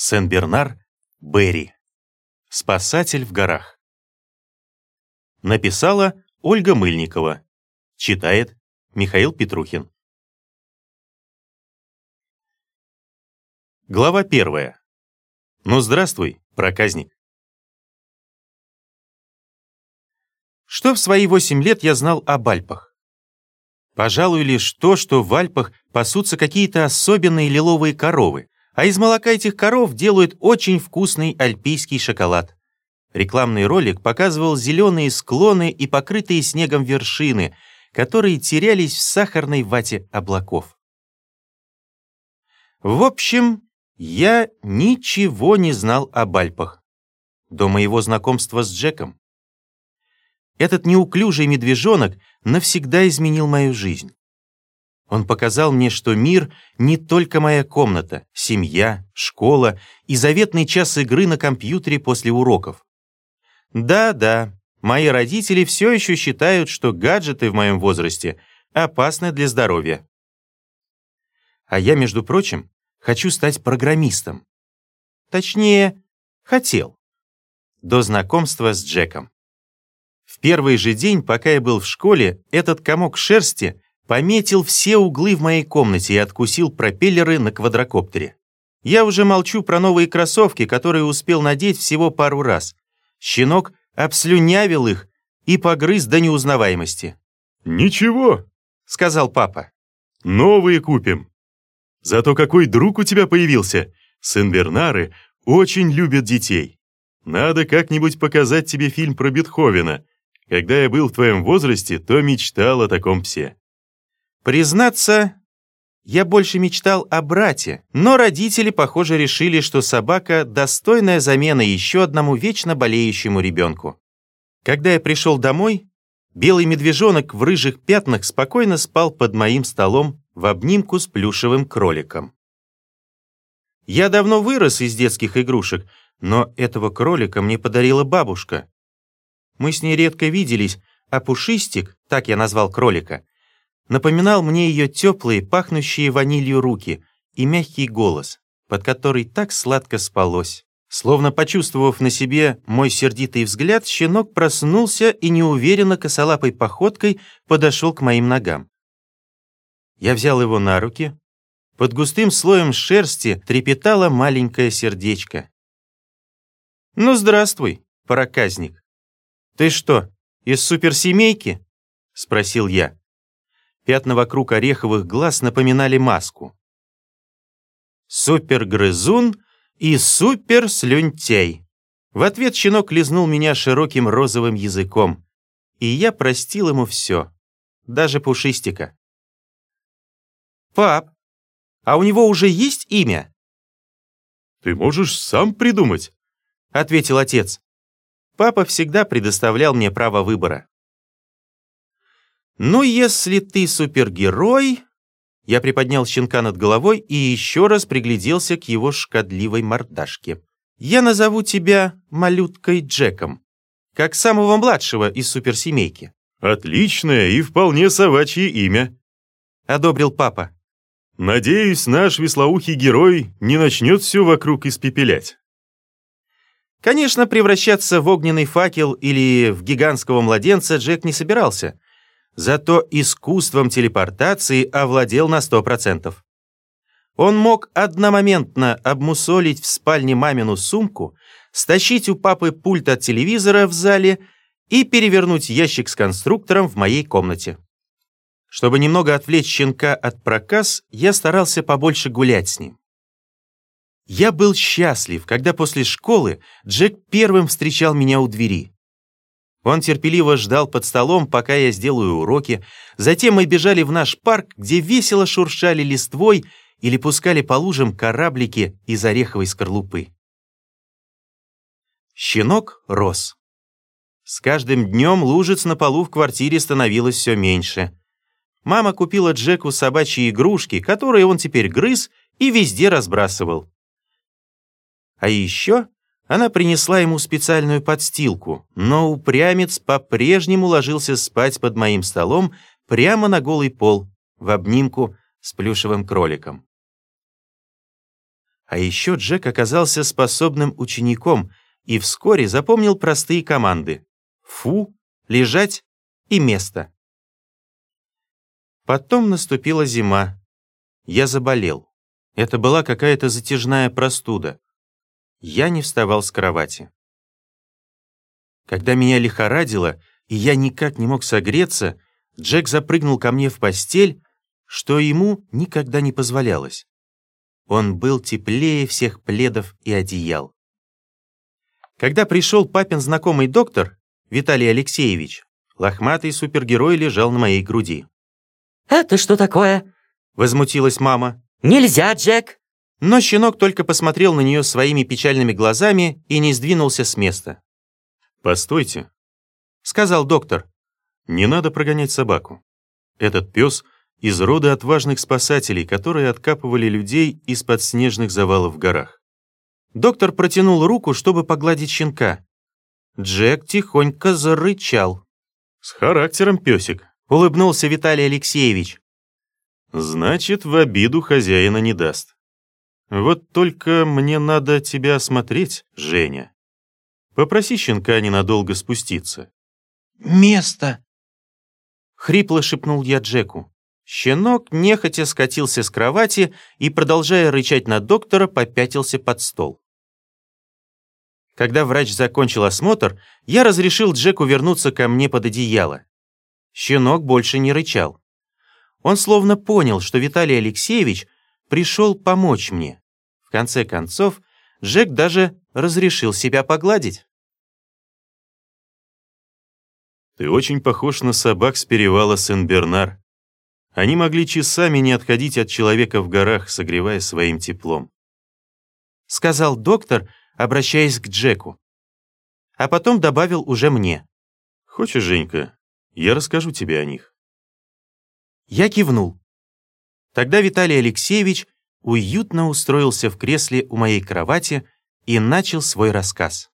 Сен-Бернар Берри. Спасатель в горах. Написала Ольга Мыльникова. Читает Михаил Петрухин. Глава первая. Ну, здравствуй, проказник. Что в свои восемь лет я знал об Альпах? Пожалуй, лишь то, что в Альпах пасутся какие-то особенные лиловые коровы, а из молока этих коров делают очень вкусный альпийский шоколад. Рекламный ролик показывал зеленые склоны и покрытые снегом вершины, которые терялись в сахарной вате облаков. В общем, я ничего не знал об Альпах до моего знакомства с Джеком. Этот неуклюжий медвежонок навсегда изменил мою жизнь. Он показал мне, что мир не только моя комната, семья, школа и заветный час игры на компьютере после уроков. Да-да, мои родители все еще считают, что гаджеты в моем возрасте опасны для здоровья. А я, между прочим, хочу стать программистом. Точнее, хотел. До знакомства с Джеком. В первый же день, пока я был в школе, этот комок шерсти Пометил все углы в моей комнате и откусил пропеллеры на квадрокоптере. Я уже молчу про новые кроссовки, которые успел надеть всего пару раз. Щенок обслюнявил их и погрыз до неузнаваемости. «Ничего», — сказал папа. «Новые купим. Зато какой друг у тебя появился. Сен-Бернары очень любят детей. Надо как-нибудь показать тебе фильм про Бетховена. Когда я был в твоем возрасте, то мечтал о таком псе». Признаться, я больше мечтал о брате, но родители, похоже, решили, что собака – достойная замена еще одному вечно болеющему ребенку. Когда я пришел домой, белый медвежонок в рыжих пятнах спокойно спал под моим столом в обнимку с плюшевым кроликом. Я давно вырос из детских игрушек, но этого кролика мне подарила бабушка. Мы с ней редко виделись, а Пушистик, так я назвал кролика, напоминал мне ее теплые, пахнущие ванилью руки и мягкий голос, под который так сладко спалось. Словно почувствовав на себе мой сердитый взгляд, щенок проснулся и неуверенно косолапой походкой подошел к моим ногам. Я взял его на руки. Под густым слоем шерсти трепетало маленькое сердечко. «Ну, здравствуй, проказник. Ты что, из суперсемейки?» — спросил я. Пятна вокруг ореховых глаз напоминали маску. Супергрызун и суперслюнтяй. В ответ щенок лизнул меня широким розовым языком, и я простил ему все, даже пушистика. «Пап, а у него уже есть имя?» «Ты можешь сам придумать», — ответил отец. Папа всегда предоставлял мне право выбора. «Ну, если ты супергерой...» Я приподнял щенка над головой и еще раз пригляделся к его шкодливой мордашке. «Я назову тебя малюткой Джеком, как самого младшего из суперсемейки». «Отличное и вполне совачье имя», — одобрил папа. «Надеюсь, наш веслоухий герой не начнет все вокруг испепелять». Конечно, превращаться в огненный факел или в гигантского младенца Джек не собирался — зато искусством телепортации овладел на 100%. Он мог одномоментно обмусолить в спальне мамину сумку, стащить у папы пульт от телевизора в зале и перевернуть ящик с конструктором в моей комнате. Чтобы немного отвлечь щенка от проказ, я старался побольше гулять с ним. Я был счастлив, когда после школы Джек первым встречал меня у двери. Он терпеливо ждал под столом, пока я сделаю уроки. Затем мы бежали в наш парк, где весело шуршали листвой или пускали по лужам кораблики из ореховой скорлупы. Щенок рос. С каждым днем лужиц на полу в квартире становилось все меньше. Мама купила Джеку собачьи игрушки, которые он теперь грыз и везде разбрасывал. А еще она принесла ему специальную подстилку, но упрямец по-прежнему ложился спать под моим столом прямо на голый пол, в обнимку с плюшевым кроликом. А еще Джек оказался способным учеником и вскоре запомнил простые команды «фу», «лежать» и «место». Потом наступила зима. Я заболел. Это была какая-то затяжная простуда. Я не вставал с кровати. Когда меня лихорадило, и я никак не мог согреться, Джек запрыгнул ко мне в постель, что ему никогда не позволялось. Он был теплее всех пледов и одеял. Когда пришел папин знакомый доктор, Виталий Алексеевич, лохматый супергерой лежал на моей груди. «Это что такое?» — возмутилась мама. «Нельзя, Джек!» Но щенок только посмотрел на нее своими печальными глазами и не сдвинулся с места. «Постойте», — сказал доктор. «Не надо прогонять собаку. Этот пес из рода отважных спасателей, которые откапывали людей из-под снежных завалов в горах». Доктор протянул руку, чтобы погладить щенка. Джек тихонько зарычал. «С характером песик», — улыбнулся Виталий Алексеевич. «Значит, в обиду хозяина не даст. Вот только мне надо тебя осмотреть, Женя». Попроси щенка ненадолго спуститься». «Место!» Хрипло шепнул я Джеку. Щенок нехотя скатился с кровати и, продолжая рычать на доктора, попятился под стол. Когда врач закончил осмотр, я разрешил Джеку вернуться ко мне под одеяло. Щенок больше не рычал. Он словно понял, что Виталий Алексеевич пришел помочь мне. В конце концов, Джек даже разрешил себя погладить. Ты очень похож на собак с перевала Сен-Бернар. Они могли часами не отходить от человека в горах, согревая своим теплом. Сказал доктор, обращаясь к Джеку. А потом добавил уже мне. Хочешь, Женька, я расскажу тебе о них. Я кивнул. Тогда Виталий Алексеевич уютно устроился в кресле у моей кровати и начал свой рассказ.